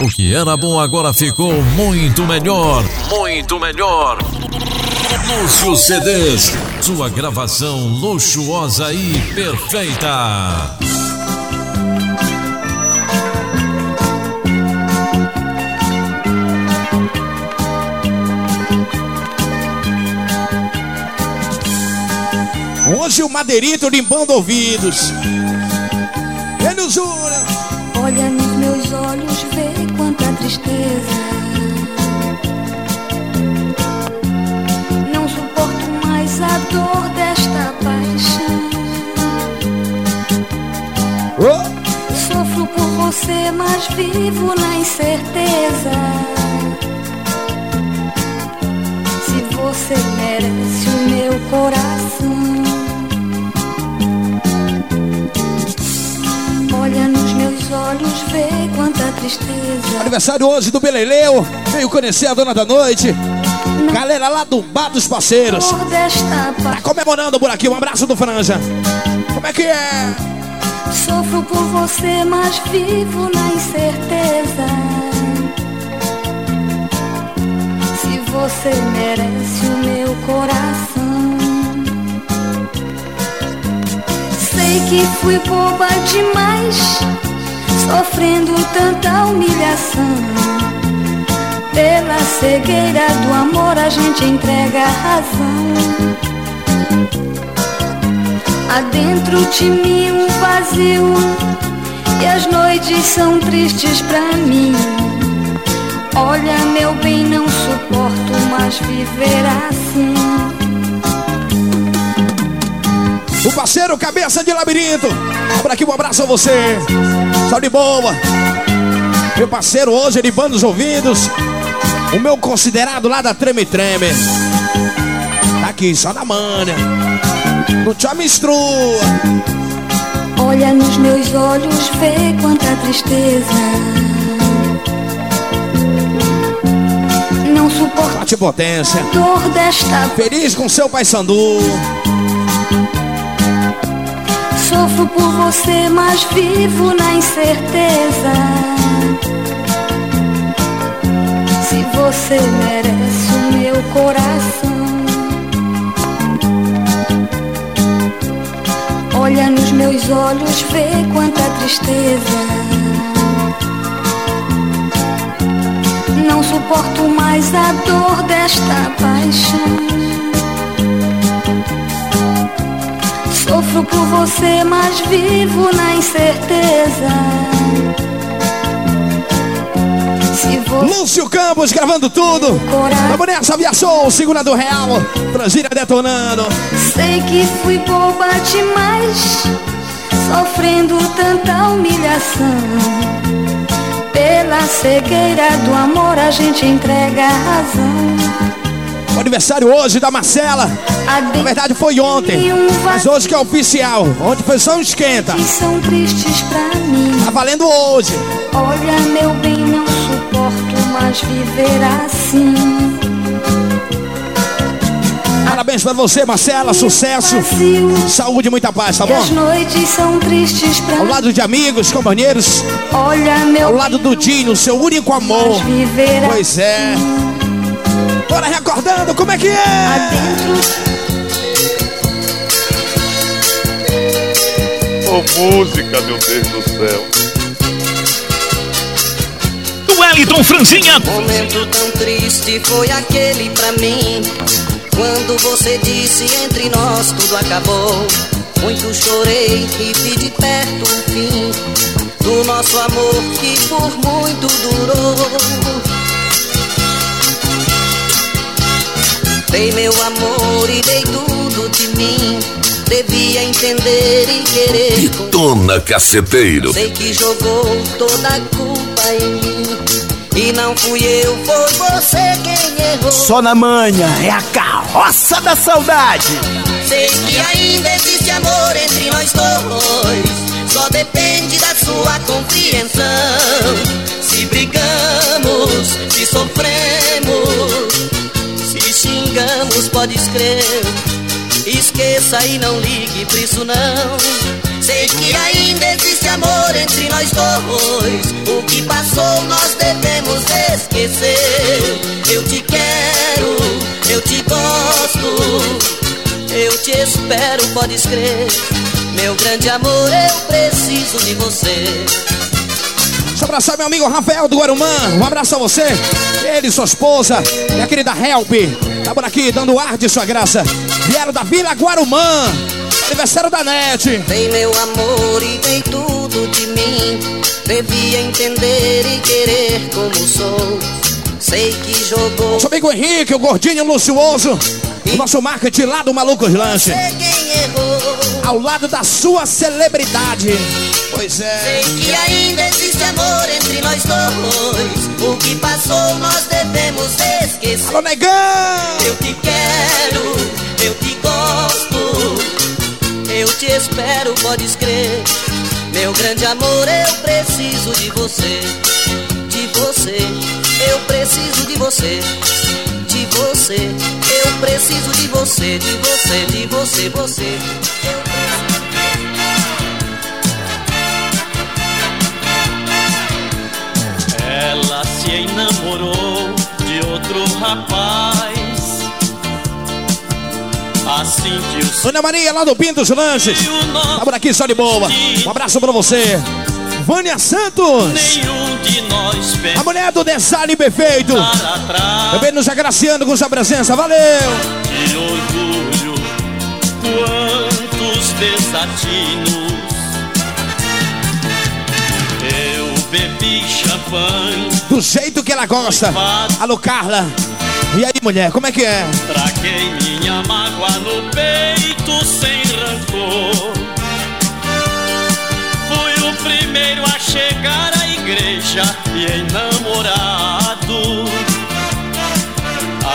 O que era bom agora ficou muito melhor. Muito melhor. Lúcio CDs. Sua gravação luxuosa e perfeita. Hoje o madeirito limpando ouvidos. Ele jura. Olha tristeza. Não suporto mais a dor desta paixão. Oh. Sofro por você, mas vivo na incerteza. Se você merece o meu coração. Olha nos meus olhos, vê quanta tristeza. Aniversário hoje do Beleleu. Veio conhecer a dona da noite. Galera lá do Bar dos Parceiros. Tá comemorando por aqui. Um abraço do Franja. Como é que é? Sofro por você, mas vivo na incerteza. Se você merece o meu coração. Sei que fui boba demais, sofrendo tanta humilhação. Pela cegueira do amor, a gente entrega a razão. Há dentro de mim um vazio E as noites são tristes pra mim Olha meu bem, não suporto mais viver assim parceiro Cabeça de Labirinto. Por aqui um abraço a você. Só de boa. Meu parceiro hoje limpando os ouvidos. O meu considerado lá da Treme Treme. Tá aqui, só na manha. Não te amistrua. Olha nos meus olhos, vê quanta tristeza Não suporto Bate potência. Feliz com seu pai Sandu. Sofro por você, mas vivo na incerteza. Se você merece o meu coração. Olha nos meus olhos, vê quanta tristeza. Não suporto mais a dor desta paixão. Por você, mas vivo na incerteza. Você Lúcio Campos gravando tudo. Vamos nessa, Via Show, segunda do Real. Brasília detonando. sei que fui boba demais, sofrendo tanta humilhação. Pela cegueira do amor, a gente entrega a razão. O aniversário hoje da Marcela. Na verdade foi ontem. Mas hoje que é oficial. Ontem foi só um esquenta. Tá valendo hoje. Olha, meu bem, não suporto mais viver assim. Parabéns pra você, Marcela. Sucesso. Saúde e muita paz, tá e as bom? noites são tristes pra Ao lado de amigos, companheiros. Olha, meu Ao lado do Dinho, seu único amor. Pois é. Bora recordando, como é que é? adentro. Ô música, meu Deus do céu. Wellington Franzinha. Momento tão triste foi aquele pra mim. Quando você disse entre nós tudo acabou. Muito chorei e vi de perto o fim do nosso amor que por muito durou. Dei meu amor e dei tudo de mim. Devia entender e querer. Tona Caceteiro. Sei que jogou toda a culpa em mim. E não fui eu, foi você quem errou. Só na manhã é a carroça da saudade. Sei que ainda existe amor entre nós dois. Só depende da sua compreensão. Se brigamos, se sofremos, se xingamos, pode crer. Esqueça e não ligue pra isso não. Sei que ainda existe amor entre nós dois. O que passou nós devemos esquecer. Eu te quero, eu te gosto. Eu te espero, podes crer. Meu grande amor, eu preciso de você. Deixa eu abraçar meu amigo Rafael do Guarumã. Um abraço a você. Ele, sua esposa, minha querida Help. Tá por aqui dando ar de sua graça. Vieram da Vila Guarumã. Aniversário da NET. Tem meu amor e tem tudo de mim. Devia entender e querer como sou. Sei que jogou. Seu amigo Henrique, o gordinho luxuoso. O nosso marketing lá do Malucos Lanche. Ao lado da sua celebridade. Pois é. Sei que ainda amor entre nós dois. O que passou nós devemos esquecer. Alô, negão! Eu te quero, eu te gosto. Eu te espero, podes crer. Meu grande amor, eu preciso de você. De você, eu preciso de você. De você, eu preciso de você. De você, de você, você. Eu preciso. Se enamorou de outro rapaz. Assim que o Dona Maria, lá do Pintos Lanches. Tá por aqui, só de boa. Um abraço pra você. Vânia Santos. A mulher do design perfeito. atrás. Também nos agraciando com sua presença. Valeu! Que orgulho, quantos desatinos. Eu bebi champanhe, Do jeito que ela gosta. Alô, Carla. E aí, mulher, como é que é? traguei minha mágoa no peito sem rancor. Fui o primeiro a chegar à igreja e enamorado.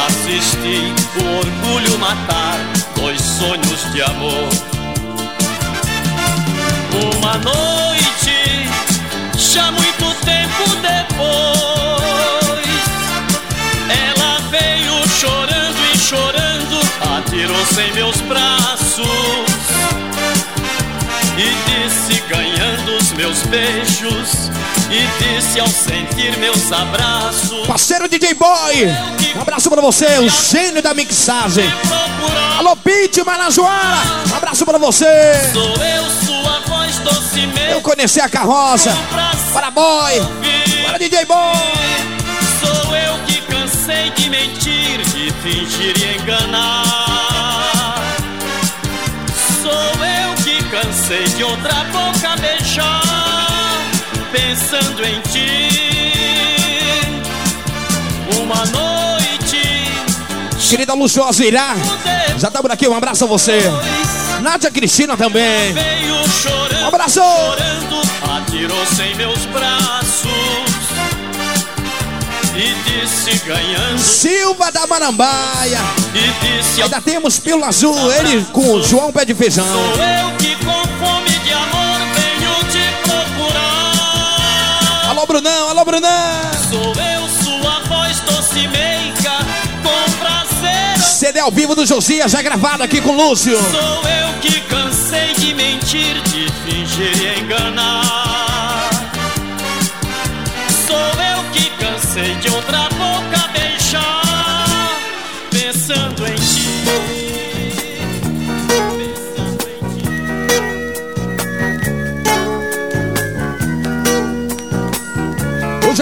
Assisti o orgulho matar dois sonhos de amor. Uma noite, já muito tempo depois, atirou-se em meus braços e disse, ganhando os meus beijos, e disse ao sentir meus abraços. Parceiro DJ Boy. Um abraço pra você, o gênio da mixagem. Alô, Pete Manajoara. Um abraço pra você. sou eu, sua voz docemente. Eu conheci a carroça. Para Boy. Para DJ Boy. Sou eu que cansei de mentir, de fingir e enganar. Cansei de outra boca beijar, pensando em ti. Uma noite, Querida Luciosa Irá. Já tá por aqui, um abraço a você. Nádia Cristina também. veio chorando, Um abraço. chorando, atirou-se em meus braços Silva da Marambaia. e Ainda temos Pílula Azul, ele com o João Pé de Feijão. Sou eu que com fome de amor venho te procurar. Alô, Brunão, alô, Brunão. Sou eu, sua voz doce meiga, com prazer. CD ao vivo do Josias, já gravado aqui com o Lúcio. Sou eu que cansei de mentir, de fingir e enganar.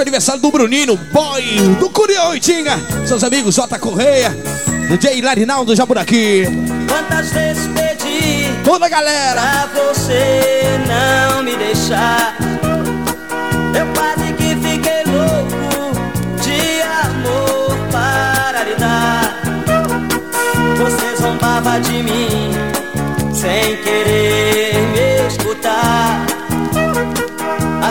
Hoje é aniversário do Bruninho, boy, do Curió Itinga. Seus amigos Jota Correia, DJ Larinaldo já por aqui. Quantas vezes pedi Toda a galera. pra você não me deixar? Eu quase que fiquei louco de amor para lhe dar. Você zombava de mim sem querer me escutar.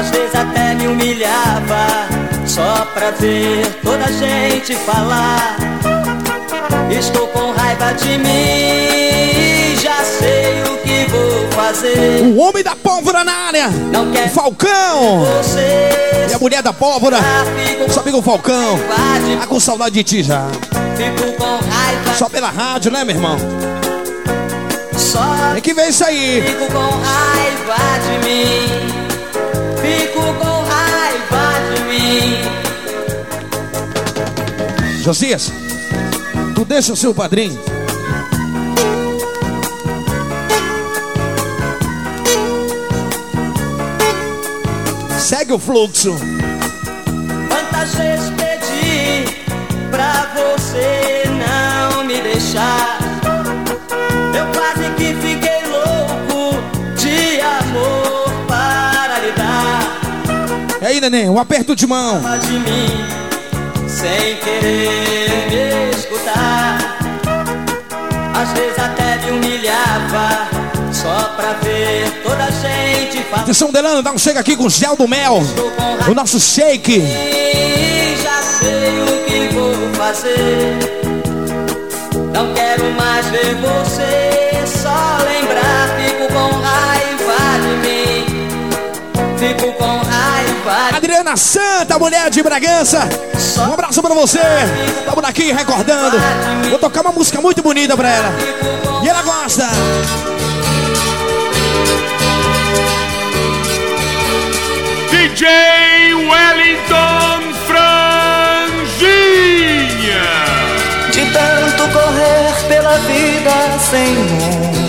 Às vezes até me humilhava só pra ver toda a gente falar. Estou com raiva de mim, já sei o que vou fazer. O homem da pólvora na área. Não quer Falcão. E a mulher da pólvora. fico Seu amigo Falcão. Tá com saudade de ti já. fico com raiva, Só pela rádio, né, meu irmão? só Tem que ver isso aí. fico com raiva fico com raiva de mim. Josias, tu deixa o seu padrinho. Segue o fluxo. Quantas vezes pedi pra você não me deixar? Aí, neném, um aperto de mão. De mim, sem querer me escutar. Às vezes até me humilhava, só pra ver toda a gente falar. Atenção, Delano, dá um chega aqui com o gel do mel. O nosso shake. Já sei o que vou fazer. Não quero mais ver você, só lembrar. Fico com raiva de mim. Fico com raiva Adriana Santa, mulher de Bragança. Um abraço pra você. Estamos aqui recordando. Vou tocar uma música muito bonita pra ela. E ela gosta. DJ Wellington Franzinha. De tanto correr pela vida sem rumo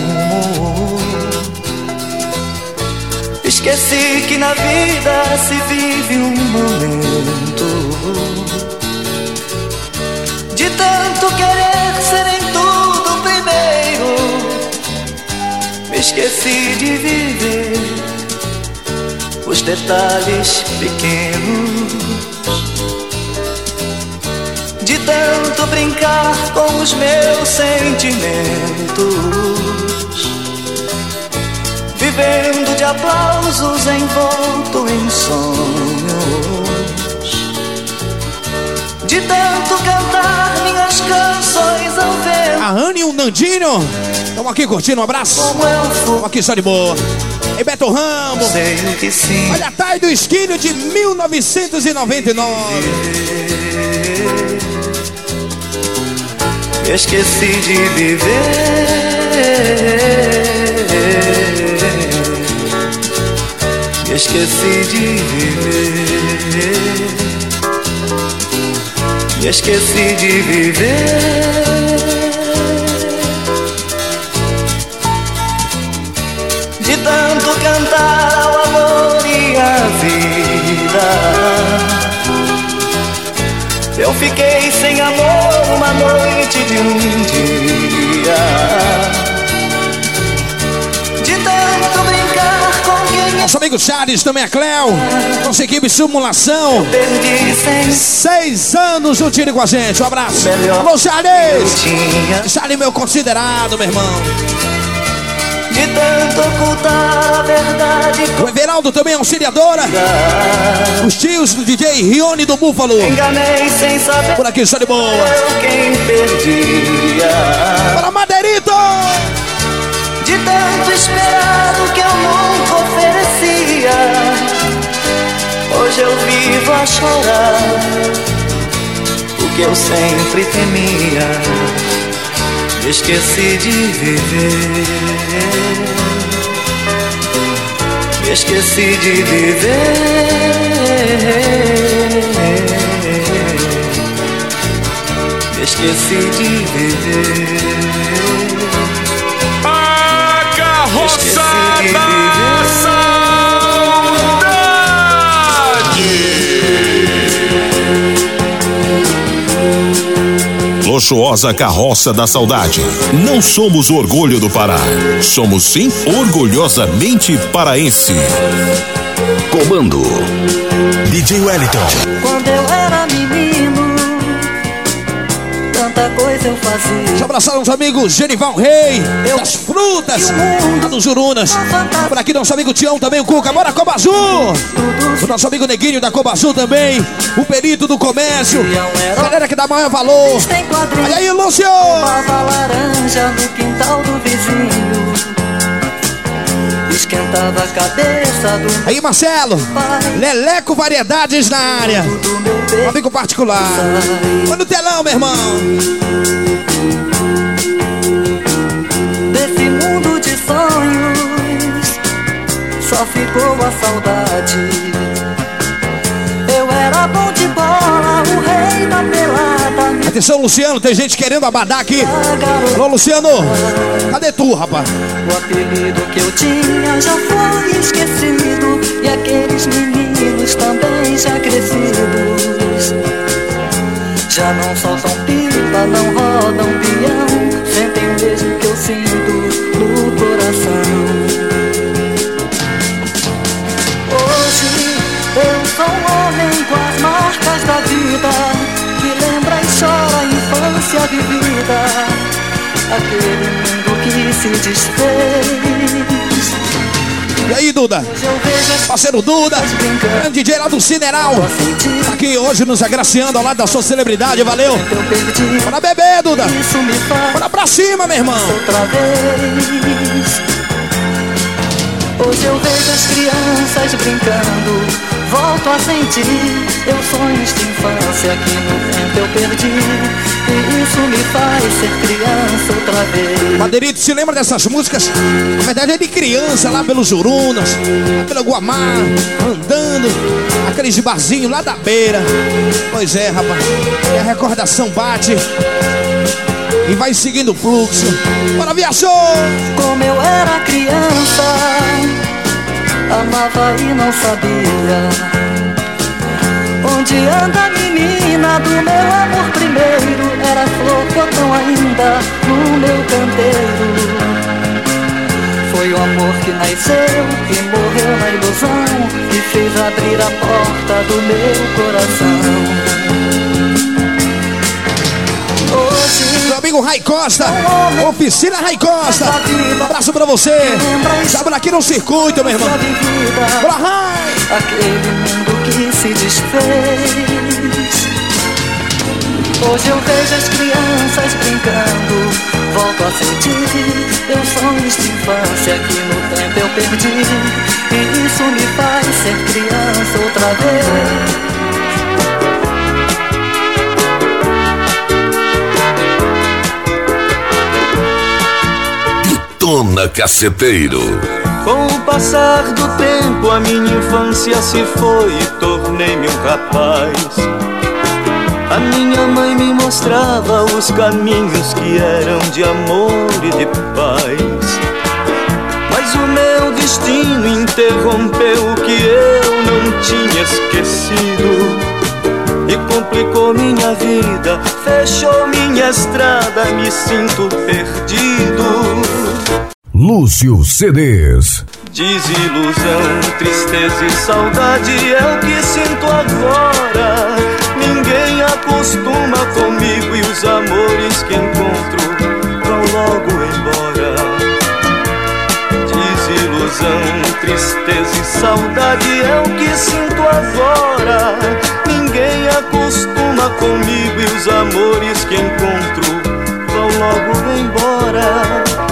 Esqueci que na vida se vive um momento. De tanto querer ser em tudo primeiro Me esqueci de viver os detalhes pequenos. De tanto brincar com os meus sentimentos, vivendo de aplausos envolto em sonhos, de tanto cantar minhas canções ao vento. A Anne e o Nandinho. Estamos aqui curtindo. Um abraço. Estamos aqui só de boa. E Beto Ramos. Sei que sim. Olha a Thay do Esquilho de 1999. Esqueci de viver. Esqueci de viver. Esqueci de viver. De tanto cantar ao amor e à vida. Eu fiquei sem amor uma noite de um dia. Nosso amigo Charles, também a Cleo. Nossa equipe Simulação. Seis anos juntinho com a gente. Um abraço. Alô, Charles. Charles, meu considerado, meu irmão. de tanto ocultar a verdade. O Everaldo também é auxiliadora. Os tios do DJ Rione do Búfalo. Enganei sem saber Por aqui, só de boa. eu quem perdia. Para Madeirito. De tanto esperado que eu nunca a chorar. O que eu sempre temia. Esqueci de viver. Esqueci de viver. Esqueci de viver. A carroça Luxuosa Carroça da Saudade. Não somos o orgulho do Pará. Somos sim orgulhosamente paraense. Comando. DJ Wellington. Quando eu era tanta coisa eu fazia. Deixa eu abraçar os amigos Genival Rei, das frutas, lá dos Jurunas. Por aqui, nosso amigo Tião também, o Cuca. Bora, Coba Azul! O nosso amigo Neguinho da Coba Azul também. O perito do comércio. Galera que dá maior valor. Olha aí, Lúcio! Tomava laranja no quintal do vizinho. Esquentava a cabeça do Aí, Marcelo. Leleco Variedades na área. Um amigo particular. Olha no telão, meu irmão. Desse mundo de sonhos, só ficou a saudade. Era bom de bola, o rei da pelada. Atenção, Luciano, tem gente querendo abadar aqui. Alô, Luciano, cadê tu, rapaz? O apelido que eu tinha já foi esquecido. E aqueles meninos também já crescidos. Já não soltam pipa, não rodam peão. Sentem o mesmo vivida. Aquele mundo que se desfez. E aí, Duda? Parceiro Duda, grande DJ lá do Cineral. Tá aqui hoje nos agraciando ao lado da sua celebridade, valeu. Bora beber, Duda. Bora pra cima, meu irmão. Outra vez. Hoje eu vejo as crianças brincando. Volto a sentir eu sonhos de infância que no tempo eu perdi. E isso me faz ser criança outra vez. Madeirito, se lembra dessas músicas? Na verdade é de criança, lá pelos Jurunas, lá pela Guamar, andando, aqueles barzinhos lá da beira. Pois é, rapaz. E a recordação bate. E vai seguindo o fluxo. Bora, viajou! Como eu era criança, amava e não sabia. Onde anda a menina do meu amor primeiro? Era flor botão ainda no meu canteiro. Foi o amor que nasceu e morreu na ilusão E fez abrir a porta do meu coração Meu amigo Rai Costa, oficina Rai Costa. Abraço pra você. Sábado aqui no circuito, meu irmão. Bora, Rai! Aquele mundo que se desfez. Hoje eu vejo as crianças brincando. Volto a sentir meus sonhos de infância que no tempo eu perdi. E isso me faz ser criança outra vez. Detona Caceteiro. Com o passar do tempo, a minha infância se foi e tornei-me um rapaz. A minha mãe me mostrava os caminhos que eram de amor e de paz. Mas o meu destino interrompeu o que eu não tinha esquecido. E complicou minha vida, fechou minha estrada, me sinto perdido. Lúcio CDs. Desilusão, tristeza e saudade é o que sinto agora. Acostuma comigo e os amores que encontro vão logo embora. Desilusão, tristeza e saudade é o que sinto agora. Ninguém acostuma comigo e os amores que encontro vão logo embora.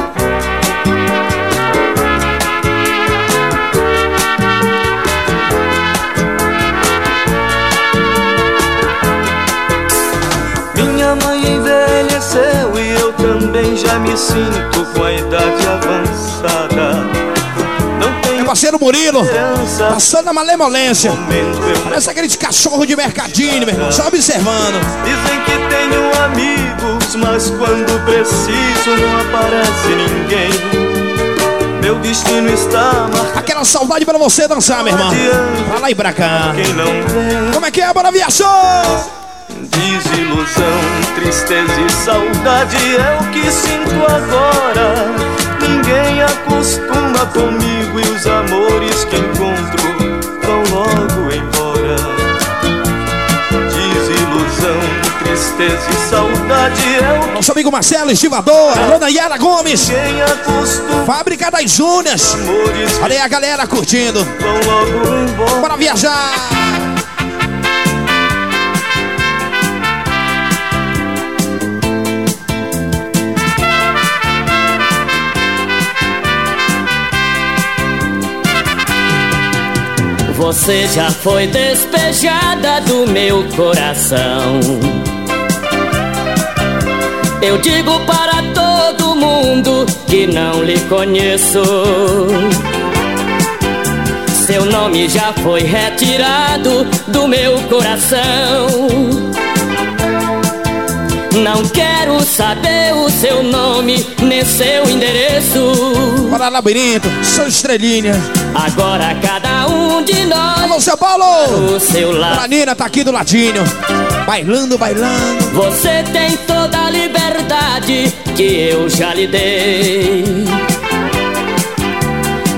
Já me sinto com a idade avançada. Meu parceiro Murilo, passando a malemolência. Parece aquele cachorro de mercadinho, meu irmão, só observando. Dizem que tenho amigos, mas quando preciso não aparece ninguém. Meu destino está marcado. Aquela saudade pra você dançar, meu irmão. Pra lá e pra cá. Como é que é, bora viajou? Desilusão, tristeza e saudade é o que sinto agora. Ninguém acostuma comigo e os amores que encontro vão logo embora. Desilusão, tristeza e saudade é o que Nosso amigo Marcelo, estivador, a dona Yara Gomes, ninguém acostuma. fábrica das Júnias. Olha aí a galera curtindo. vão logo embora. Bora viajar. Você já foi despejada do meu coração. Eu digo para todo mundo que não lhe conheço. Seu nome já foi retirado do meu coração. Não quero saber o seu nome, nem seu endereço. Para labirinto, sou estrelinha. Agora cada um de nós. Alô, seu Paulo! O seu lado. Nina tá aqui do ladinho. Bailando, bailando. Você tem toda a liberdade que eu já lhe dei.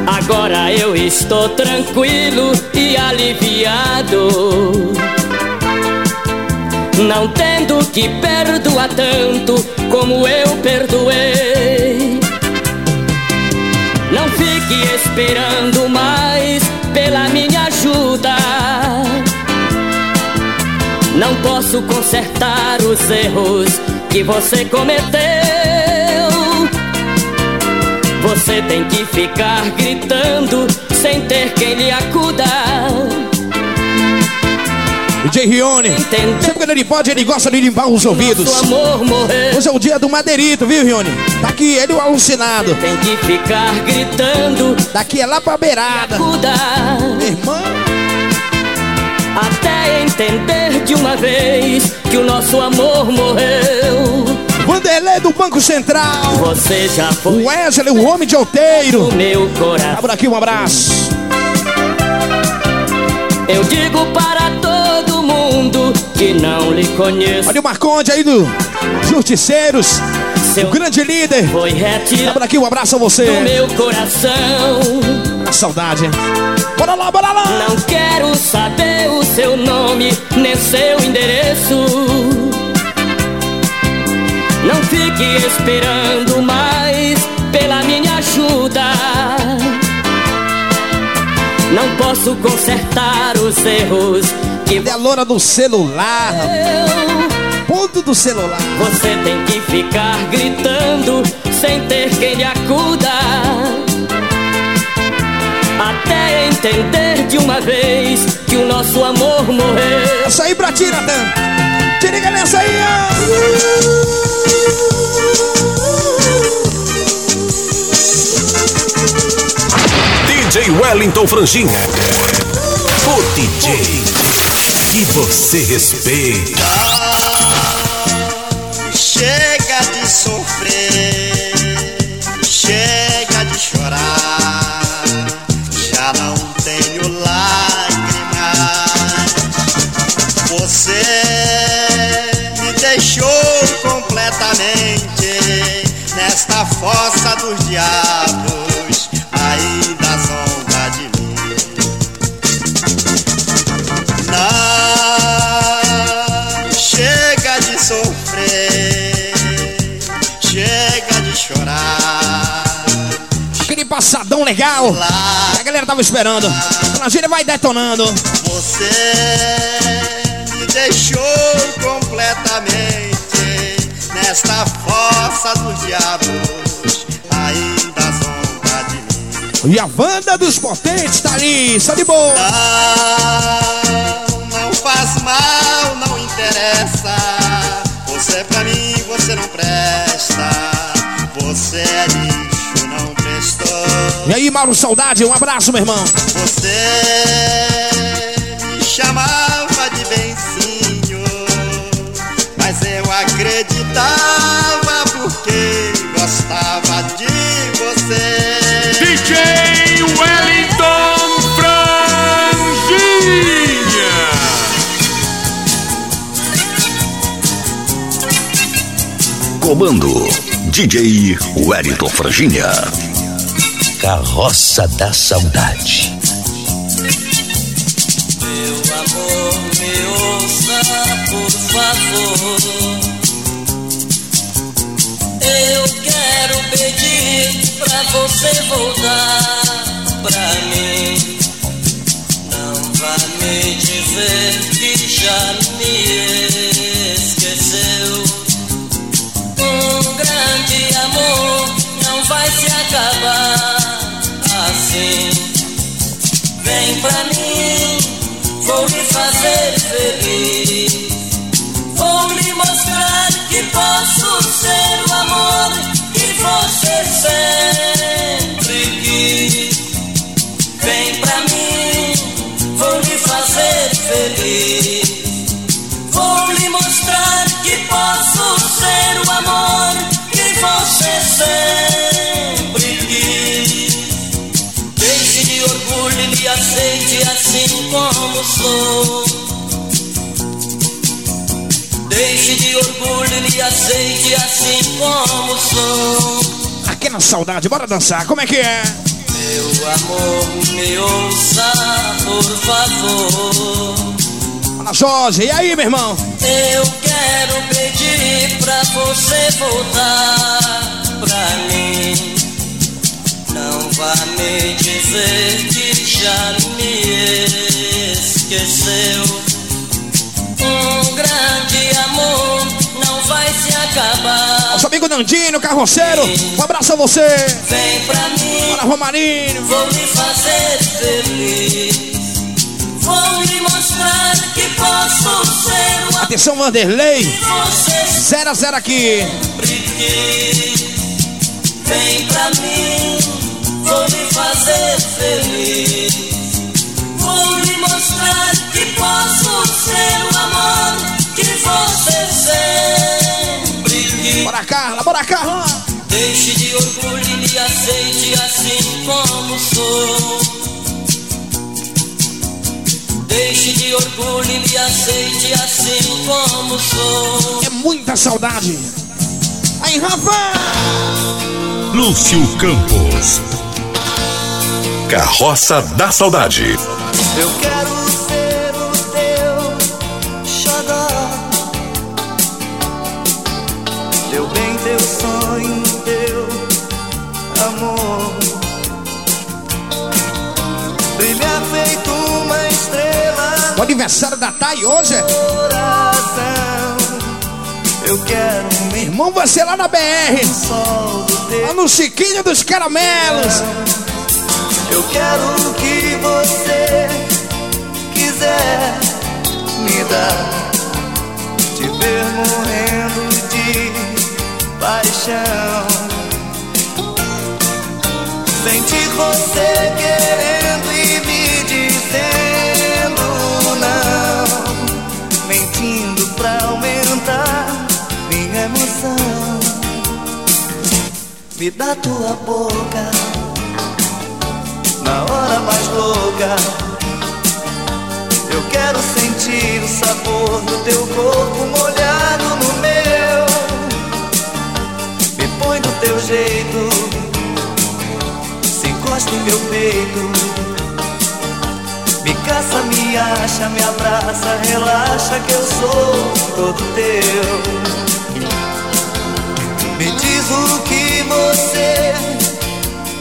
Agora eu estou tranquilo e aliviado. Não tendo que perdoar tanto como eu perdoei. Não fique esperando mais pela minha ajuda. Não posso consertar os erros que você cometeu. Você tem que ficar gritando sem ter quem lhe acuda. DJ Rione, sempre quando ele pode, ele gosta de limpar os ouvidos. Hoje é o dia do madeirito, viu, Rione? Tá aqui, ele o alucinado. Tem que ficar gritando. Daqui é lá pra beirada. Irmã. Até entender de uma vez que o nosso amor morreu. Vanderlei do Banco Central. Você já foi. Wesley, o homem de outeiro. O meu coração. Abra aqui um abraço. Eu digo para todo mundo que não lhe conheço. Olha o Marconde aí do Justiceiros. Seu o grande líder. Foi retirado. Abra aqui um abraço a você. Do meu coração. Saudade. Bora lá, bora lá. Não quero saber o seu nome, nem seu endereço. Não fique esperando mais pela minha ajuda. Não posso consertar os erros que Cadê a loura do celular? Ponto do celular. Você tem que ficar gritando sem ter quem lhe acuda. Até entender de uma vez que o nosso amor morreu. Isso aí pra ti, Natan. Te liga nessa aí, DJ Wellington Franjinha. O DJ que você respeita. Chega de sofrer, chega de chorar. Já não tenho lágrimas. Você me deixou completamente nesta fossa dos diabos. Chorar. Aquele passadão legal. A galera tava esperando. A gente vai detonando. Você me deixou completamente nesta fossa dos diabos. Ainda zomba de mim. E a banda dos potentes tá ali, só de boa. Não, não faz mal, não interessa. Você pra mim, você não presta. Você é lixo, não prestou. E aí, Mauro Saudade, um abraço, meu irmão. Você me chamava de bencinho, mas eu acreditava porque gostava de você. DJ Wellington Franjinha. Comando DJ Wellington Franjinha. Carroça da Saudade. Meu amor, me ouça, por favor. Eu quero pedir pra você voltar pra mim. Não vá me dizer que já me esqueceu. amor não vai se acabar assim. Vem pra mim, vou me fazer feliz. Vou lhe mostrar que posso ser o amor que você sempre quis. Vem pra mim, vou lhe fazer feliz. Vou lhe mostrar que posso ser o amor. Sou. Deixe de orgulho e me aceite assim como sou. Aqui na saudade, bora dançar, como é que é? Meu amor, me ouça, por favor. Fala Jorge, e aí, meu irmão? Eu quero pedir pra você voltar pra mim. Não vá me dizer que já me esqueceu. Um grande amor não vai se acabar. Nosso amigo Nandinho, carroceiro, um abraço a você. Vem pra mim. Bora, Romarinho. Vou lhe fazer feliz. Vou lhe mostrar que posso ser uma Atenção, Vanderlei. 0 a 0 aqui. Vem pra mim, vou lhe fazer feliz. Mostrar que posso ser o amor que você sempre quis. Bora, Carla, bora, Carla. Deixe de orgulho e me aceite assim como sou. Deixe de orgulho e me aceite assim como sou. É muita saudade. Aí, rapaz. Lúcio Campos. Carroça da Saudade. Eu quero O aniversário da Thay hoje. coração Eu quero Meu irmão vai ser lá na BR. Lá no Chiquinho dos Caramelos. Eu quero o que você quiser me dar. Te ver morrendo de paixão. Sentir você querendo e me dizendo aumentar minha emoção. Me dá tua boca na hora mais louca. Eu quero sentir o sabor do teu corpo molhado no meu. Me põe do teu jeito, se encosta em meu peito. Me caça, me acha, me abraça, relaxa que eu sou todo teu. Me diz o que você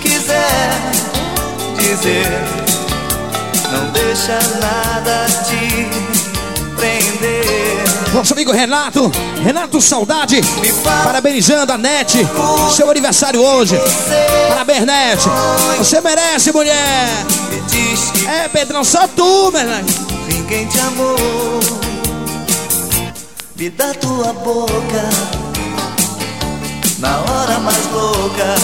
quiser dizer. Não deixa nada te prender. Nosso amigo Renato, Renato Saudade, parabenizando a Nete, seu aniversário hoje. Parabéns, Nete. Você merece, mulher. É, Pedrão, só tu, irmão. ninguém te amou. Me dá tua boca na hora mais louca.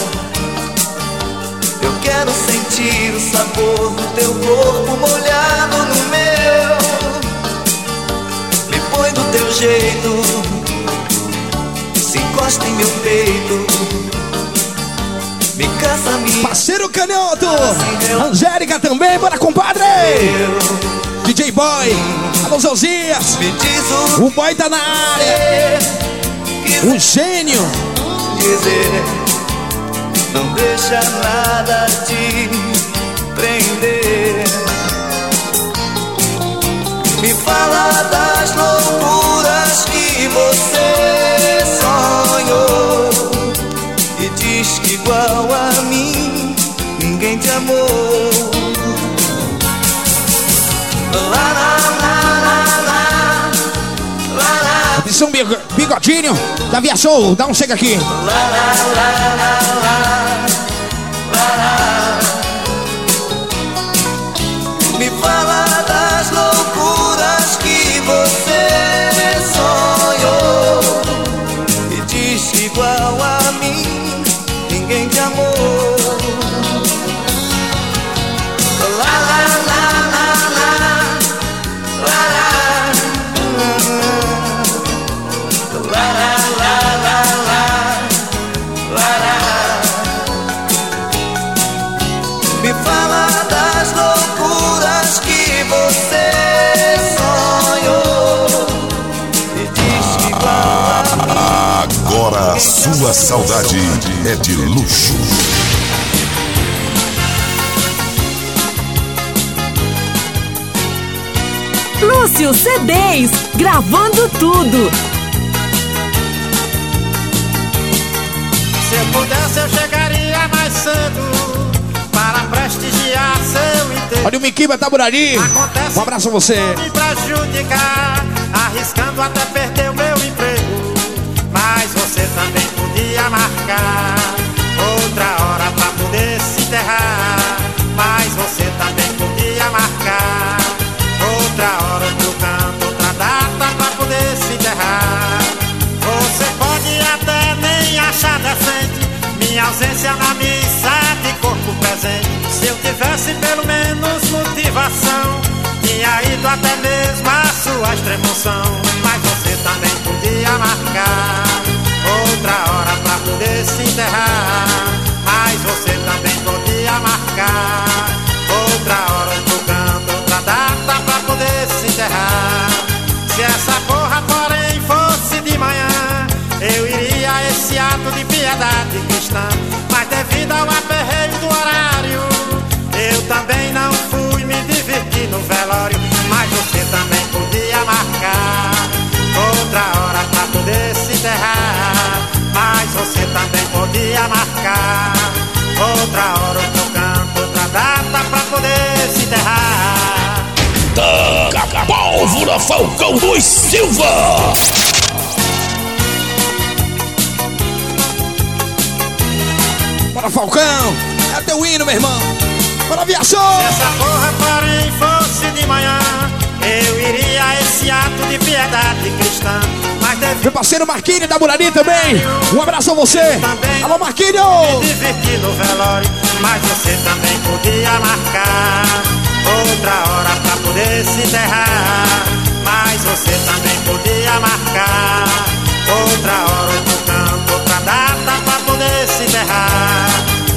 Eu quero sentir o sabor do teu corpo molhado no meu. Jeito, se encosta em meu peito. Me caça, me Parceiro Canhoto, Angélica também, bora, compadre. DJ Boy, alô, diz o O boy tá na área, que um gênio. dizer. Não deixa nada te prender. Me fala das loucuras você sonhou. E diz que igual a mim ninguém te amou. Lá, lá, lá, lá, lá, lá, lá. Atenção, Bigo- bigodinho da Via Show, dá um chega aqui. Me sua saudade é de luxo. Lúcio C10, gravando tudo. Se eu pudesse, eu chegaria mais cedo para prestigiar seu inteiro. Olha o Miquiba Taburari. Um abraço a você. Me prejudicar, arriscando até perder o meu emprego. Mas você também marcar outra hora pra poder se enterrar. Mas você também podia marcar outra hora, outro canto, outra data pra poder se enterrar. Você pode até nem achar decente minha ausência na missa de corpo presente. Se eu tivesse pelo menos motivação, tinha ido até mesmo a sua extremoção. Mas você também podia marcar outra hora pra poder se enterrar. Mas você também podia marcar outra hora, outro canto, outra data pra poder se enterrar. Se essa porra, porém, fosse de manhã, eu iria a esse ato de piedade cristã. Mas devido ao aperreio do horário, eu também não fui me divertir no velório. Mas você também podia marcar outra hora pra poder se enterrar. Mas você também podia marcar outra hora, outro canto, outra data pra poder se enterrar. Taca pólvora Falcão dos Silva! Bora, Falcão. É teu hino, meu irmão. Bora, aviação. Se essa porra, porém, fosse de manhã, eu iria a esse ato de piedade cristã. Meu parceiro Marquinhos da Burari também. Um abraço a você. Alô, Marquinhos. me divertir no velório, mas você também podia marcar outra hora pra poder se enterrar. Mas você também podia marcar outra hora, outro canto, outra data pra poder se enterrar.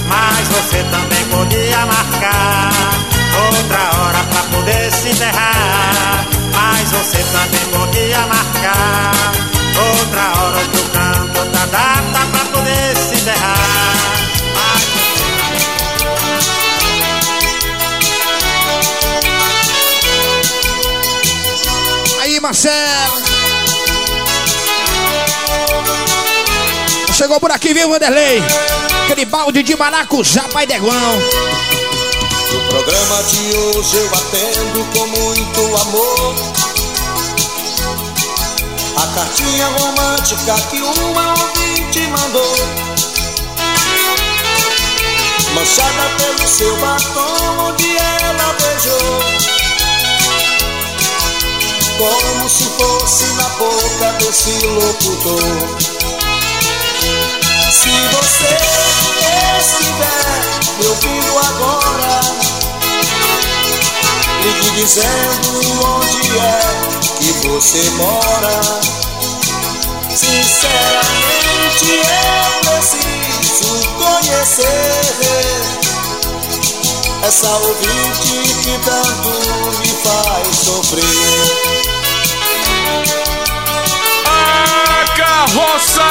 Mas você também podia marcar outra hora pra poder se enterrar. Mas você também podia marcar outra hora, outro canto, outra data pra poder se enterrar. Aí, Marcelo. Chegou por aqui, viu, Vanderlei? Aquele balde de maracujá, pai Deguão. No programa de hoje eu atendo com muito amor A cartinha romântica que uma ouvinte mandou. Manchada pelo seu batom onde ela beijou. Como se fosse na boca desse locutor. Se você estiver me ouvindo agora Ligue dizendo onde é que você mora. Sinceramente eu preciso conhecer Essa ouvinte que tanto me faz sofrer. A carroça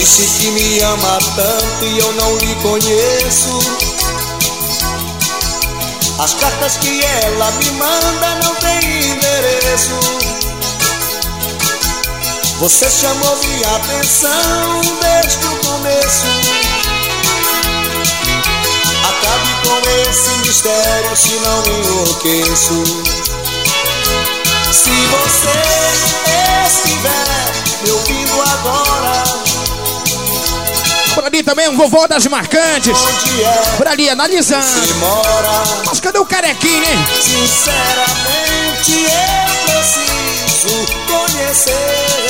disse que me ama tanto e eu não lhe conheço. As cartas que ela me manda não têm endereço. Você chamou minha atenção desde o começo. Acabe com esse mistério se não me enlouqueço. Se você estiver me ouvindo agora. Por ali também um vovô das marcantes. Por ali analisando. Mas cadê o carequinho, hein? Sinceramente eu preciso conhecer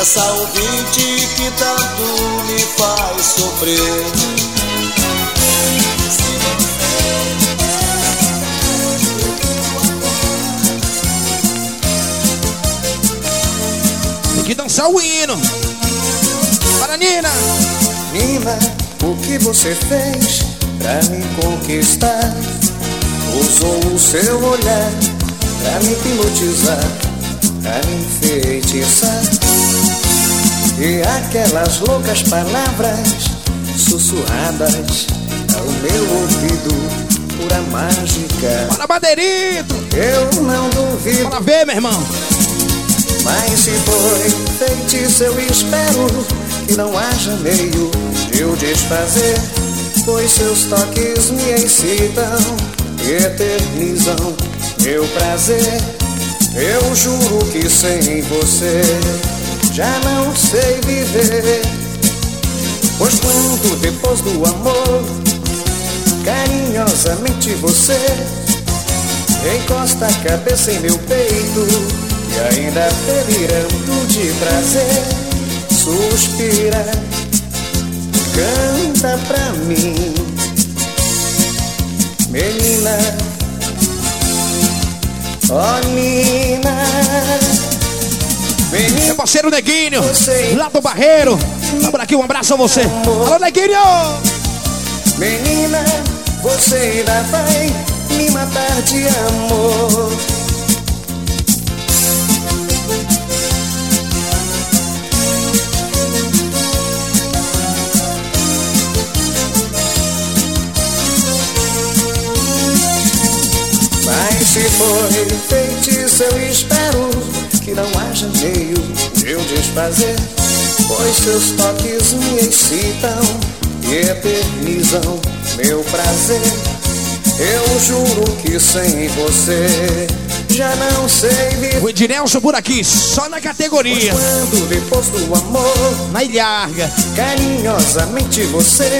essa ouvinte que tanto me faz sofrer. Tem que dançar o hino. Nina! Nina, o que você fez pra me conquistar? Usou o seu olhar pra me hipnotizar, pra me enfeitiçar. E aquelas loucas palavras sussurradas ao meu ouvido, pura mágica. Bora, Badeirito! Eu não duvido. Bora ver, meu irmão! Mas se foi feitiço, eu espero que não haja meio de eu desfazer. Pois seus toques me excitam eternizam meu prazer. Eu juro que sem você já não sei viver. Pois quando depois do amor, carinhosamente você encosta a cabeça em meu peito e ainda delirando de prazer, suspira, canta pra mim, menina, ó oh, Nina. Menina, Meu parceiro Neguinho, lá do Barreiro. Tá por aqui, um abraço a você. Alô, Neguinho! Menina, você ainda vai me matar de amor. Foi feitiço, eu espero que não haja meio de eu desfazer. Pois seus toques me excitam e eternizam meu prazer. Eu juro que sem você já não sei viver. O Ednelson por aqui, só na categoria. Pois quando depois do amor, na ilharga, carinhosamente você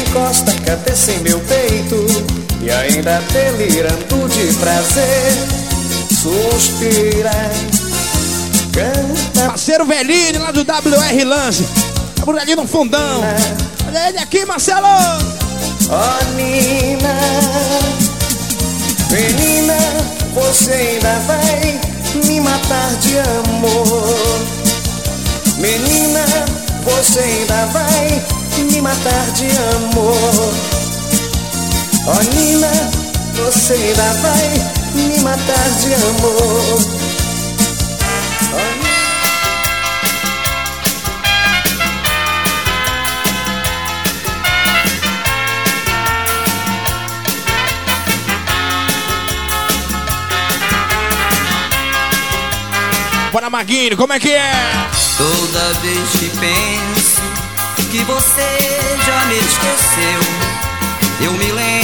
encosta a cabeça em meu peito. E ainda delirando de prazer Suspira Canta. Parceiro velhinho lá do WR Lance por ali no fundão. Olha ele aqui, Marcelo. Oh Nina. Menina Você ainda vai me matar de amor. Menina Você ainda vai me matar de amor Oh Nina, você ainda vai me matar de amor. Oh, Bora Maguinho, como é que é? Toda vez que penso que você já me esqueceu eu me lembro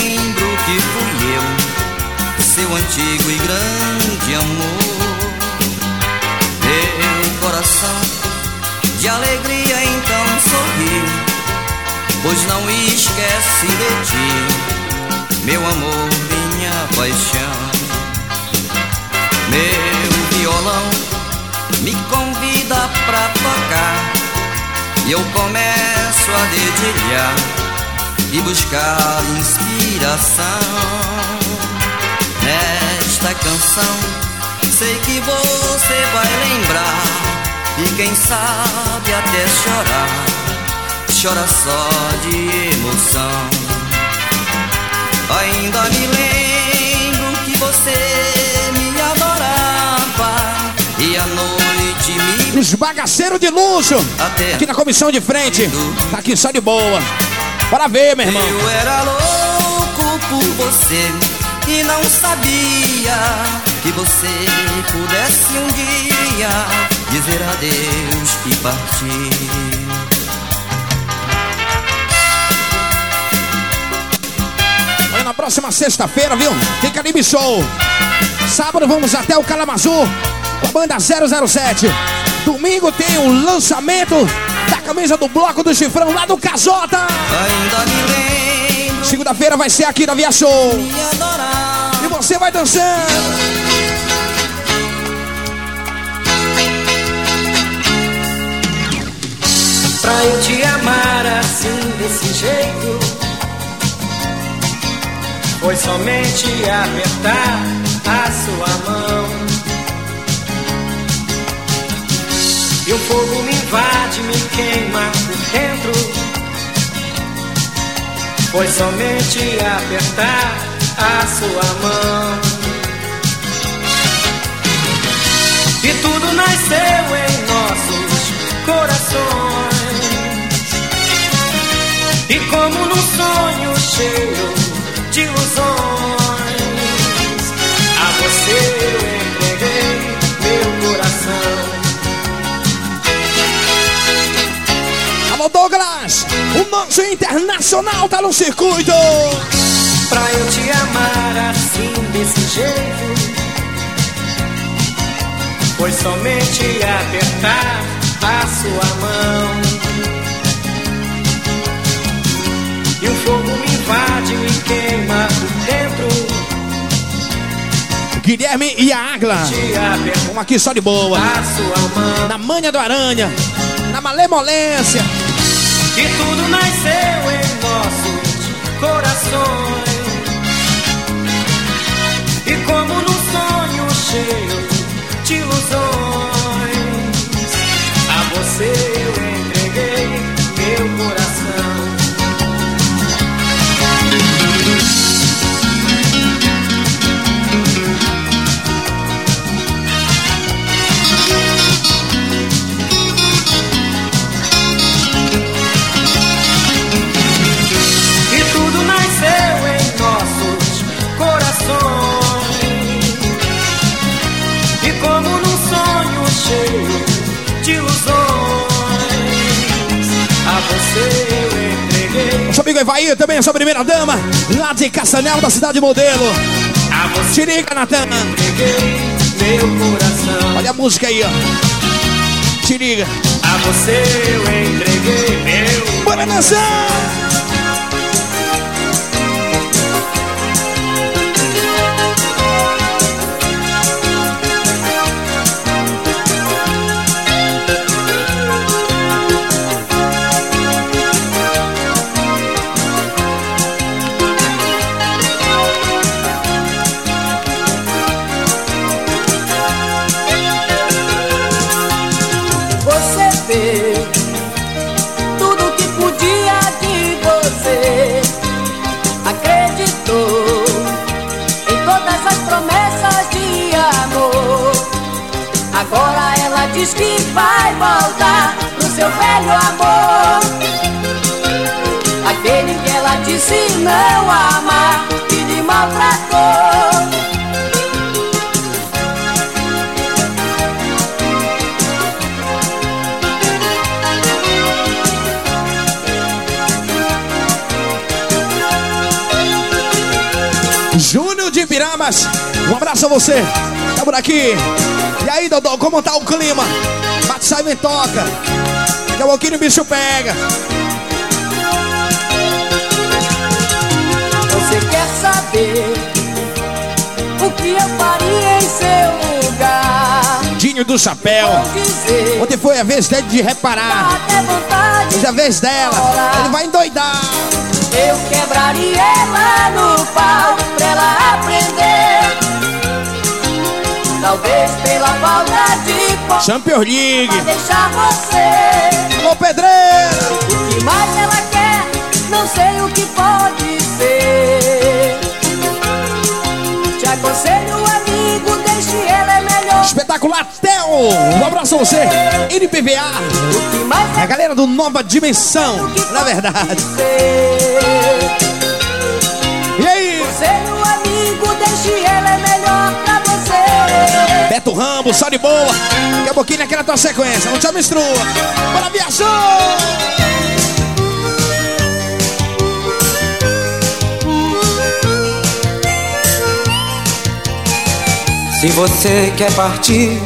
antigo e grande amor. Meu coração de alegria então sorriu, pois não esquece de ti, meu amor, minha paixão. Meu violão me convida pra tocar e eu começo a dedilhar e buscar inspiração. Nesta canção, sei que você vai lembrar e quem sabe até chorar. Chora só de emoção. Ainda me lembro que você me adorava e a noite me. Os bagaceiros de luxo! Até aqui na comissão de frente. Tá aqui só de boa. Bora ver, meu irmão. Eu era louco por você e não sabia que você pudesse um dia dizer adeus e partir. Na próxima sexta-feira, viu? Tem Caribe Show. Sábado vamos até o Calamazu com a banda 007. Domingo tem o lançamento da camisa do bloco do chifrão lá do Casota. Segunda-feira vai ser aqui na Via Show. Você vai dançando. Pra eu te amar assim, desse jeito, foi somente apertar a sua mão. E o fogo me invade, me queima por dentro. Foi somente apertar a sua mão. E tudo nasceu em nossos corações. E como num sonho cheio de ilusões, O nosso internacional tá no circuito! Pra eu te amar assim, desse jeito, foi somente apertar a sua mão. E o fogo me invade, me queima por dentro. Guilherme e a Agla. Vamos aqui só de boa. Na manha do aranha. Na malemolência. E tudo nasceu em nossos corações. E como num sonho cheio de ilusões, a você amigo Evair também, a sua primeira dama. Lá de Castanel, da cidade modelo. A Te liga, Natan. Olha a música aí, ó. Te liga. A você eu entreguei meu. Bora dançar! Um abraço a você. Tá por aqui. E aí, Dodô, como tá o clima? Bate, sai, vem, toca. Daqui a pouquinho o bicho pega. Você quer saber o que eu faria em seu lugar? Dinho do chapéu. Dizer, Ontem foi a vez dele de reparar. Hoje é a vez dela. Ele vai endoidar. Eu quebraria ela no pau pra ela aprender. Talvez pela falta de pó Champions League. pra deixar você. Alô, pedreira. O que mais ela quer? Não sei o que pode ser. Te aconselho, amigo, deixe ela é melhor. Espetacular Theo. Um abraço a você. NPVA. Mais A galera do Nova Dimensão. Na verdade. Rambo, só de boa. Daqui a pouquinho naquela tua sequência. Não te mistura. Bora viajar! Se você quer partir,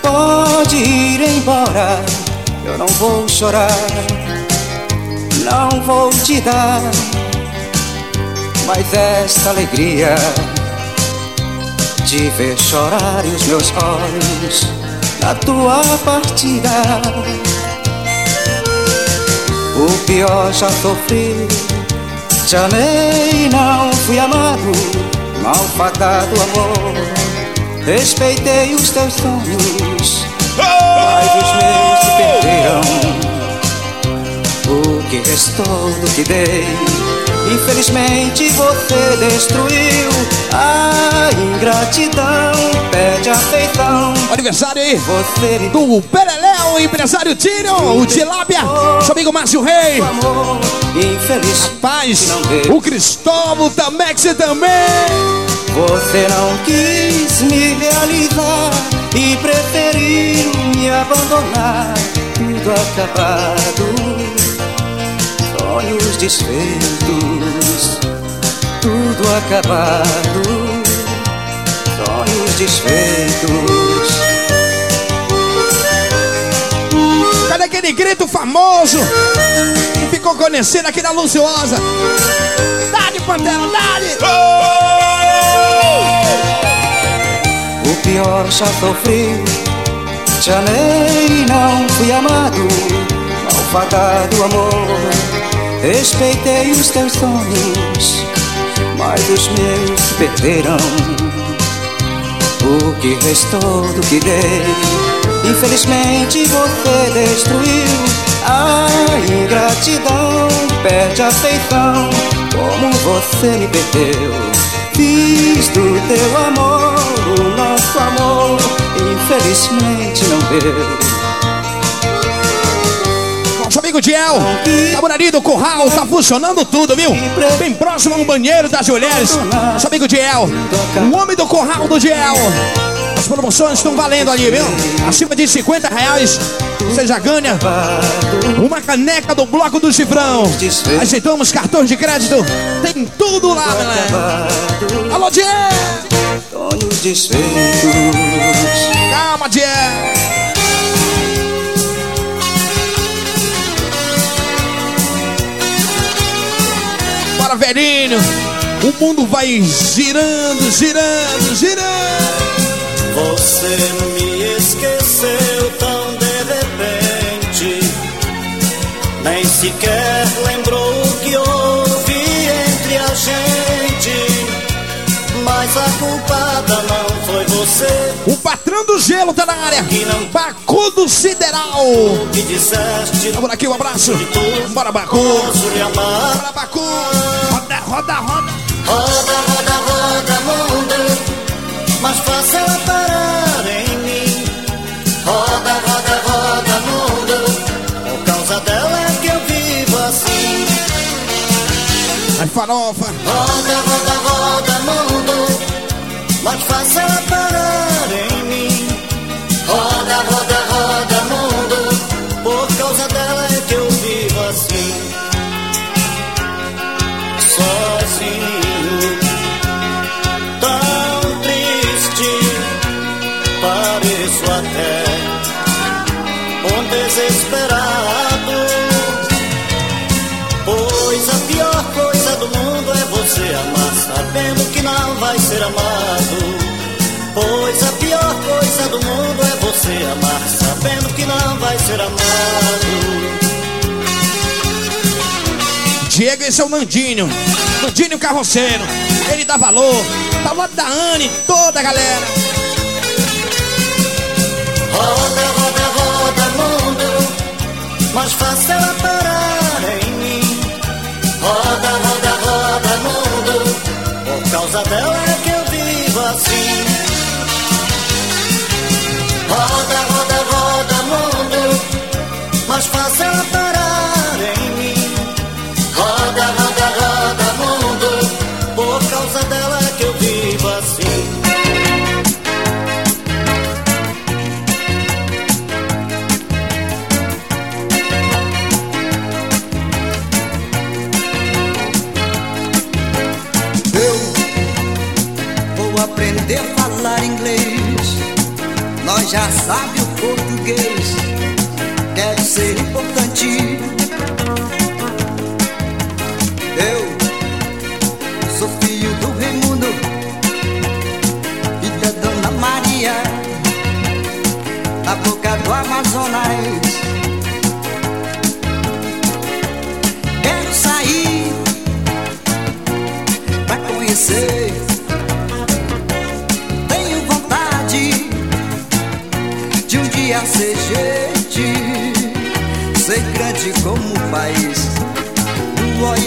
pode ir embora. Eu não vou chorar, não vou te dar mais esta alegria de ver chorar os meus olhos na tua partida. O pior já sofri, já amei e não fui amado, malfadado amor. Respeitei os teus sonhos, mas os meus te perderam o que restou do que dei. Infelizmente você destruiu a ingratidão, pede afeição. Aniversário aí do Pereléu, empresário Tino, o Tilápia, seu amigo Márcio Rei. Infeliz, Rapaz, o Cristóvão Tamex também. Você não quis me realizar e preferiu me abandonar, tudo acabado sonhos desfeitos, acabado, sonhos desfeitos. Cadê aquele grito famoso que ficou conhecido aqui na Luciosa? Dá-lhe, Pantera, dá-lhe! O pior já sofri, te amei e não fui amado, malvadado amor. Respeitei os teus sonhos, mas os meus perderam o que restou do que dei. Infelizmente você destruiu a ingratidão, perde a afeição, como você me perdeu. Fiz do teu amor o nosso amor, infelizmente não deu amigo Diel, Cabonaria do Curral, tá funcionando tudo, viu? Bem próximo a um banheiro das mulheres. Nosso amigo Diel, o homem do Curral do Diel. As promoções estão valendo ali, viu? Acima de 50 reais, você já ganha uma caneca do Bloco do Cifrão. Aceitamos cartões de crédito, tem tudo lá, galera. Alô, Diel! Calma, Diel! Velhinho. O mundo vai girando, girando, girando. Você me esqueceu tão de repente. Nem sequer lembrou o que houve entre a gente. Mas a culpada não foi você. O patrão do gelo tá na área. Bacu do Sideral. O que disseste? Vamos aqui, um abraço. Bora, Bacu. Bora, Bacu. Roda, roda, roda. Roda, roda, roda, mundo. Mas faça ela parar em mim. Roda, roda, roda, mundo. Por causa dela é que eu vivo assim. Ai, farofa. Roda, roda, roda, mundo. Mas faça ela parar vai ser amado. Pois a pior coisa do mundo é você amar, sabendo que não vai ser amado. Diego, esse é o Nandinho. Nandinho Carroceiro. Ele dá valor. Tá lado da Anne, toda a galera. Roda, roda, roda, mundo. Mas faça ela parar em mim. Roda, roda, causa dela é que eu vivo assim. Roda, roda, roda, mundo. Mas faça ela já sabe o português. Deve ser importante. Eu sou filho do Raimundo e da Dona Maria, da boca do Amazonas.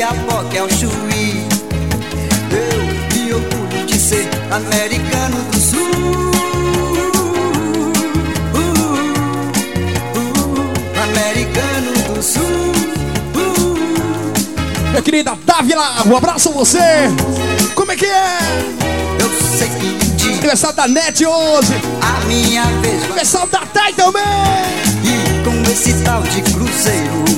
Do Oiapoque ao Chuí Eu me orgulho de ser americano do sul uh, uh, uh, Americano do sul Minha querida Dávila, um abraço a você. Como é que é? Eu sei que dia Aniversário da NET hoje. a minha vez Aniversário da TAI também. E com esse tal de cruzeiro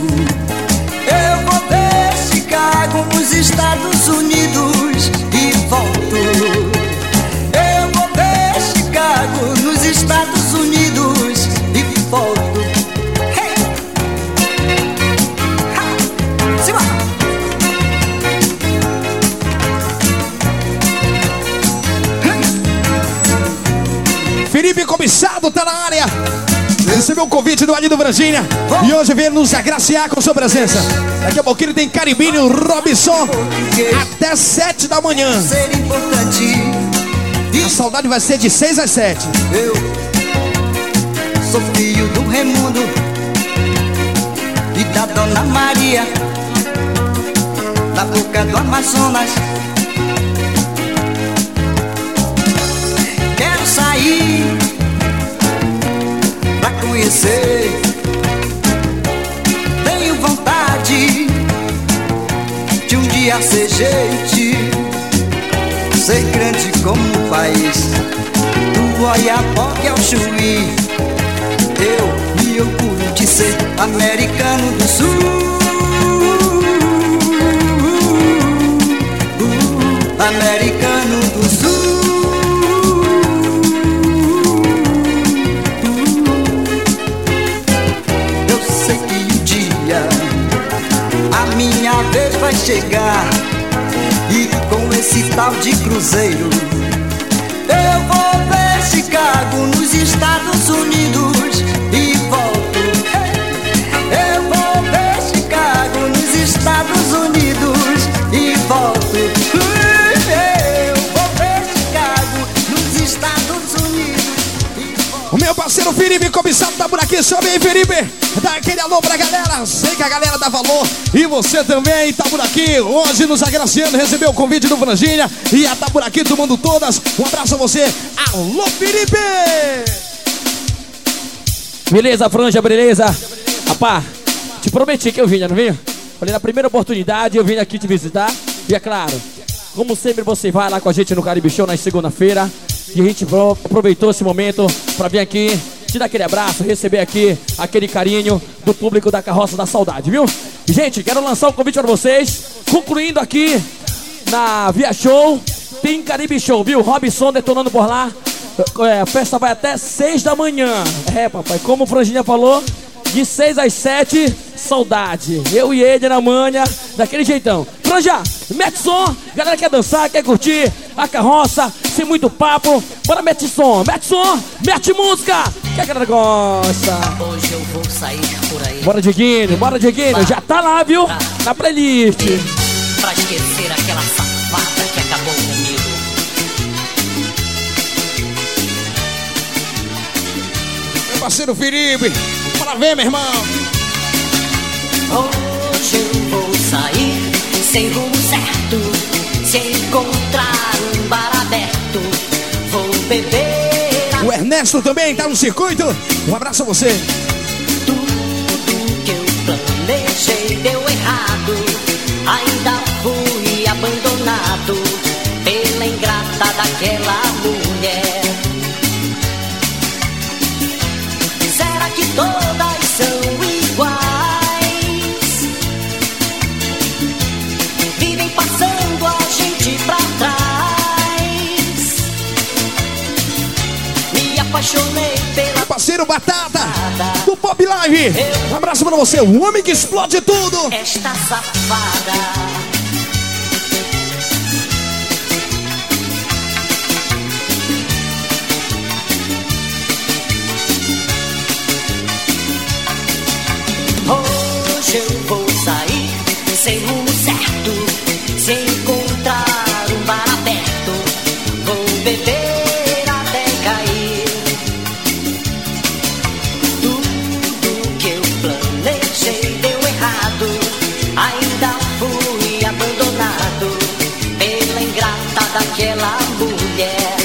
Chicago nos Estados Unidos Recebeu o convite do Ali do Brasília e hoje vem nos agraciar com sua presença. Daqui a pouquinho tem Caribinho Robson até 7 da manhã. A saudade vai ser de 6 às 7. Eu sou filho do Remundo e da Dona Maria, da boca do Amazonas. Conhecer. Tenho vontade de um dia ser gente, ser grande como o país do Oiapoque ao Chuí. Eu me orgulho de ser americano do sul. Chegar. E com esse tal de cruzeiro eu vou ver Chicago nos Estados Unidos parceiro Felipe Comissado tá por aqui. Sobe aí, Felipe. Dá aquele alô pra galera. Sei que a galera dá valor. E você também tá por aqui. Hoje nos agraciando. Recebeu o convite do Franginha. E já tá por aqui tomando todas. Um abraço a você. Alô, Felipe. Beleza, Franja, beleza? Rapá, te prometi que eu vinha, não vinha? Falei, na primeira oportunidade eu vim aqui te visitar. E é claro, como sempre você vai lá com a gente no Caribe Show na segunda-feira. E a gente pro- aproveitou esse momento pra vir aqui, te dar aquele abraço, receber aqui aquele carinho do público da Carroça da Saudade, viu? Gente, quero lançar um convite pra vocês. Concluindo aqui na Via Show, tem Caribe Show, viu? Robson detonando por lá. É, a festa vai até 6 da manhã. É, papai, como o Franginha falou, de 6 às 7, saudade. Eu e ele na manha, daquele jeitão. Franja, mete som, galera quer dançar, quer curtir a carroça, sem muito papo. Bora, mete som, mete som, mete música, que a galera gosta. Hoje eu vou sair por aí Bora, Dieguinho, bora, Dieguinho, já tá lá, viu? Na playlist. pra esquecer aquela safada que acabou comigo. Meu parceiro Felipe. Bora ver, meu irmão. Sair sem certo, se encontrar um bar aberto, vou beber. O Ernesto também tá no circuito. Um abraço a você. Parceiro Batata do Pop Live. Um abraço pra você. O homem que explode tudo. esta safada. Hoje eu vou sair sem rumo certo, se encontrar um bar aberto, vou beber aquela mulher.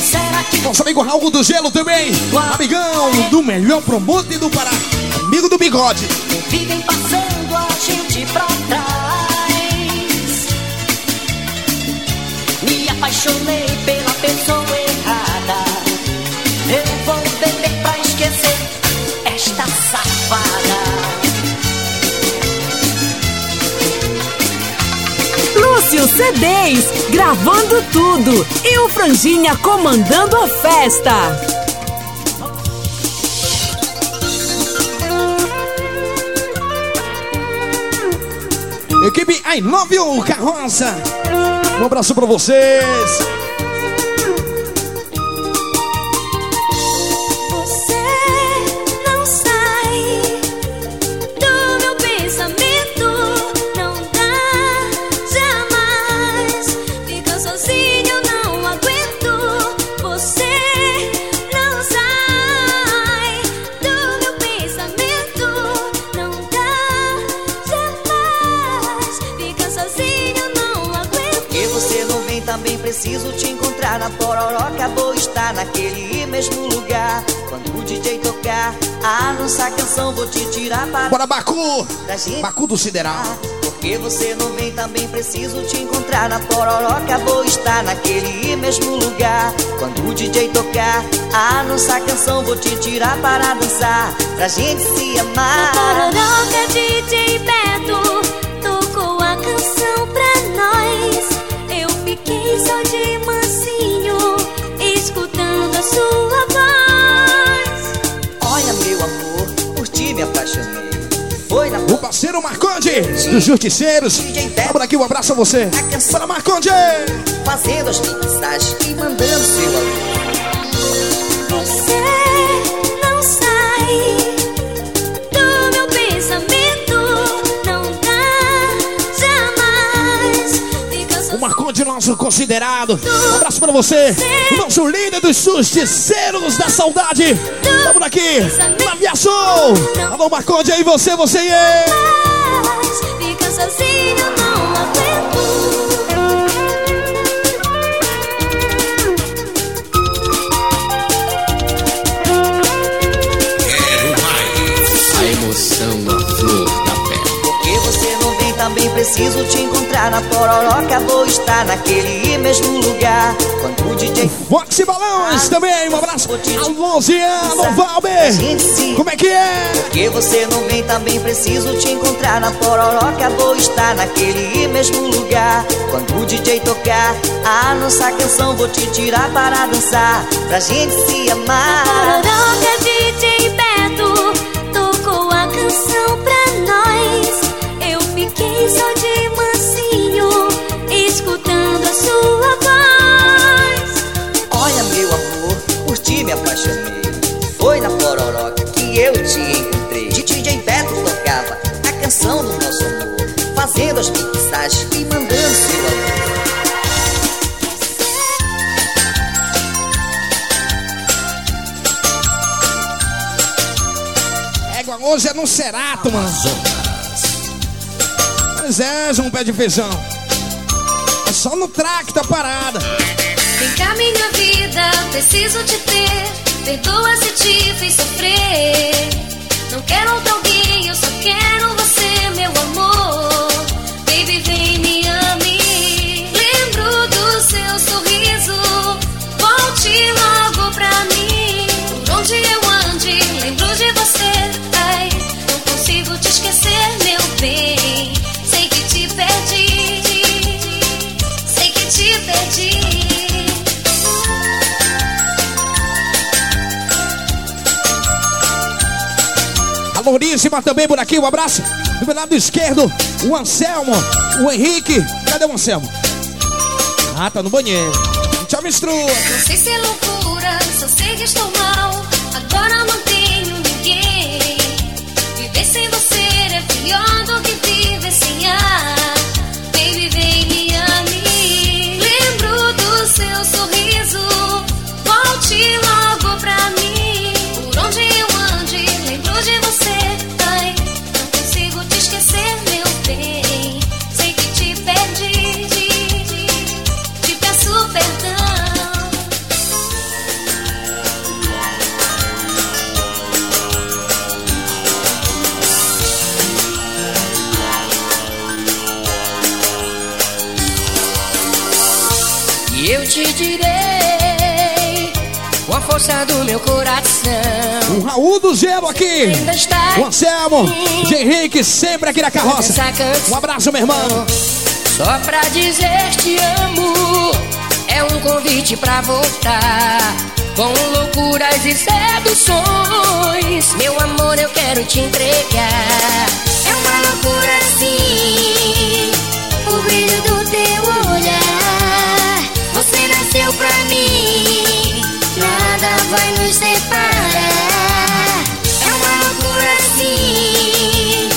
Será que Nosso amigo Raul do Gelo também. Amigão do melhor promote do Pará. Amigo do bigode. vivem passando a gente pra trás? Me apaixonei pela pessoa errada. Eu vou Lúcio CDs, gravando tudo. E o Franjinha comandando a festa. Equipe I Love You Carroça. Um abraço pra vocês. Estar naquele mesmo lugar Quando o DJ tocar a nossa canção Vou te tirar para Bora, Bacu! Bacu do Sideral. Porque você não vem também preciso te encontrar na pororoca Vou estar naquele mesmo lugar Quando o DJ tocar a nossa canção Vou te tirar para dançar Pra gente se amar Pororoca DJ Beto tocou a canção pra nós. Eu fiquei só de a sua voz. Olha meu amor, por ti me apaixonei Foi na O parceiro Marconde dos Justiceiros. Abra aqui um abraço a você. Para Marconde! Fazendo as mensagens e mandando seu amor Marconde, nosso considerado. Um abraço pra você. Nosso líder dos Justiceiros da Saudade. Vamos aqui. Na Via Show. Alô, Marconde, aí você, você e ele. Fica sozinho, não aguento. Preciso te encontrar na pororoca Vou estar naquele mesmo lugar Quando o DJ Fox Balões também. Um abraço. Alô, Zian, alô, Valber. Como é que é? Porque você não vem também preciso te encontrar na pororoca Vou estar naquele mesmo lugar Quando o DJ tocar a nossa canção Vou te tirar para dançar Pra gente se amar Pororoca DJ Beto tocou a canção pra nós. Eu fiquei só eu te encontrei DJ Beto tocava a canção do nosso amor Fazendo as mixagens e mandando seu amor Égua, hoje é no Cerato, mano. Pois é, João Pé de Feijão. É só no track da parada. Vem cá, minha vida, preciso te ter. Perdoa se te fiz sofrer. Não quero outro alguém, eu só quero você, meu amor. Baby, vem me ame. Lembro do seu sorriso. Volte logo pra mim. Por onde eu ande, lembro de você. Ai, não consigo te esquecer, meu bem. Louríssima também por aqui, um abraço. Do meu lado esquerdo, o Anselmo, o Henrique. Cadê o Anselmo? Ah, tá no banheiro. Tchau, mistrua. Não sei se é loucura, só sei que estou mal. Agora não tenho ninguém. Viver sem você é pior do que viver sem ar. Baby, vem do meu coração. O Raul do Gelo aqui. O Anselmo, de Henrique, sempre aqui na carroça. Um abraço, meu irmão. Só pra dizer te amo, é um convite pra voltar. Com loucuras e seduções, meu amor, eu quero te entregar. É uma loucura sim, o brilho do teu olhar. Você nasceu pra mim, vai nos separar. É uma loucura sim,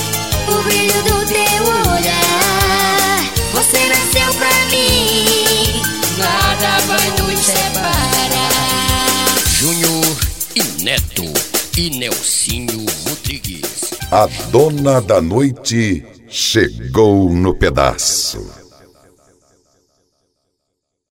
o brilho do teu olhar. Você nasceu pra mim, nada vai nos separar. Júnior e Neto e Nelsinho Rodrigues. A dona da noite chegou no pedaço.